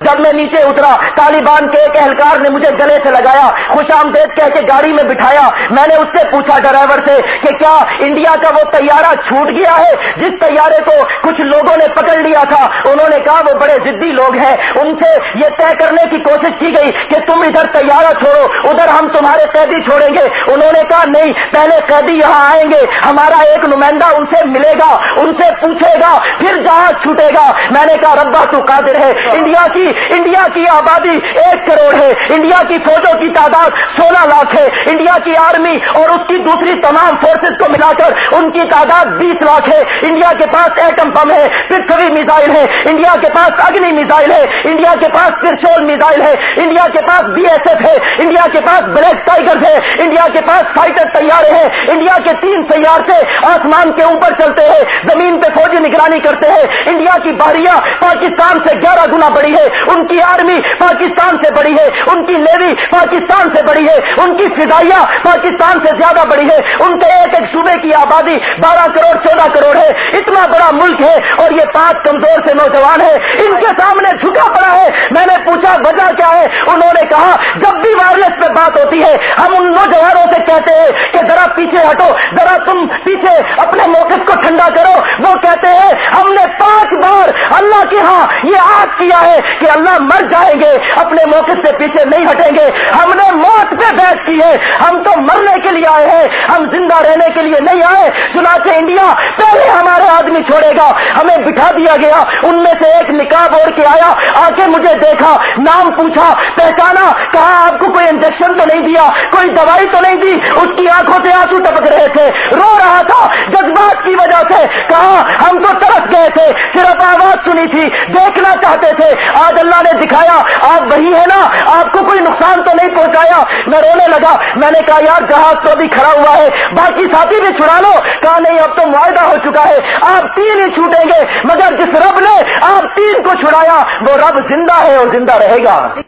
جب میں نیچے اترا، طالبان کے ایک اہلکار نے مجھے گلے سے لگایا خوش آمدید کہہ کے گاڑی میں بٹھایا۔ میں نے اس سے پوچھا ڈرائیور سے کہ کیا انڈیا کا وہ طیارہ چھوٹ گیا ہے؟ جس طیارے کو کچھ لوگوں نے پکڑ لیا تھا، انہوں نے کہا وہ بڑے ضدی لوگ ہیں۔ ان سے یہ طے کرنے کی کوشش کی گئی کہ تم ادھر طیارہ چھوڑو، ادھر ہم تمہارے قیدی چھوڑیں گے۔ انہوں نے کہا، نہیں، پہلے قیدی یہاں آئیں گے، ہمارا ایک نمائندہ ان سے ملے گا، ان سے پوچھے گا، پھر جہاز چھوٹے گا۔ میں نے کہا، ربا تو قادر ہے، انڈیا کی انڈیا کی آبادی ایک کروڑ ہے۔ انڈیا کی فوجوں کی تعداد سولہ لاکھ ہے۔ انڈیا کی آرمی اور اس کی دوسری تمام فورسز کو ملا کر ان کی تعداد بیس لاکھ ہے۔ انڈیا کے پاس ایٹم بم ہے پرتھوی میزائل ہے۔ انڈیا کے پاس اگنی میزائل ہے۔ انڈیا کے پاس ترشول میزائل ہے۔ انڈیا کے پاس بی ایس ایف ہے۔ انڈیا کے پاس بلیک ٹائگر ہے۔ انڈیا کے پاس فائٹر تیارے ہیں۔ انڈیا کے تین سیار سے آسمان کے اوپر چلتے ہیں۔ زمین پہ فوجی نگرانی کرتے ہیں۔ انڈیا کی باہریاں پاکستان سے گیارہ گنا بڑی ہے۔ ان کی آرمی پاکستان سے بڑی ہے، ان کی نیوی پاکستان سے بڑی ہے، ان کی فضائیہ پاکستان سے زیادہ بڑی ہے۔ ان کے ایک ایک صوبے کی آبادی بارہ کروڑ، چودہ کروڑ ہے۔ اتنا بڑا ملک ہے اور یہ پانچ کمزور سے نوجوان ہے۔ ان کے سامنے جھکا پڑا ہے۔ میں نے پوچھا، وجہ کیا ہے؟ انہوں نے کہا، جب بھی وائرلیس پہ بات ہوتی ہے، ہم ان نوجوانوں سے کہتے ہیں کہ ذرا پیچھے ہٹو، ذرا تم پیچھے اپنے موقف کو ٹھنڈا کرو۔ وہ کہتے ہیں ہم نے پانچ بار اللہ کے ہاں یہ آگ کیا ہے کہ اللہ مر جائیں گے، اپنے موقف سے پیچھے نہیں ہٹیں گے۔ ہم نے موت پہ بیٹھ کی ہے۔ ہم تو مرنے کے لیے آئے ہیں۔ ہم زندہ رہنے کے لیے نہیں آئے۔ چنانچہ انڈیا پہلے ہمارے آدمی چھوڑے گا۔ ہمیں بٹھا دیا گیا۔ ان میں سے ایک نکاب اوڑھ کے آیا۔ آ کے مجھے دیکھا، نام پوچھا، پہچانا، کہا، آپ کو کوئی انجیکشن تو نہیں دیا، کوئی دوائی تو نہیں دی۔ اس کی آنکھوں سے آنسو ٹپک رہے تھے۔ رو رہا تھا۔ جذبات کی وجہ سے کہا، ہم تو گئے تھے، صرف آواز سنی تھی، دیکھنا چاہتے تھے۔ آج اللہ نے دکھایا، آپ وہی ہے نا، آپ کو کوئی نقصان تو نہیں پہنچایا۔ میں رونے لگا، میں نے کہا، یار، جہاز تو ابھی کھڑا ہوا ہے، باقی ساتھی بھی چھڑا لو۔ کہا، نہیں، اب تو معاہدہ ہو چکا ہے، آپ تین ہی چھوٹیں گے۔ مگر جس رب نے آپ تین کو چھڑایا، وہ رب زندہ ہے اور زندہ رہے گا۔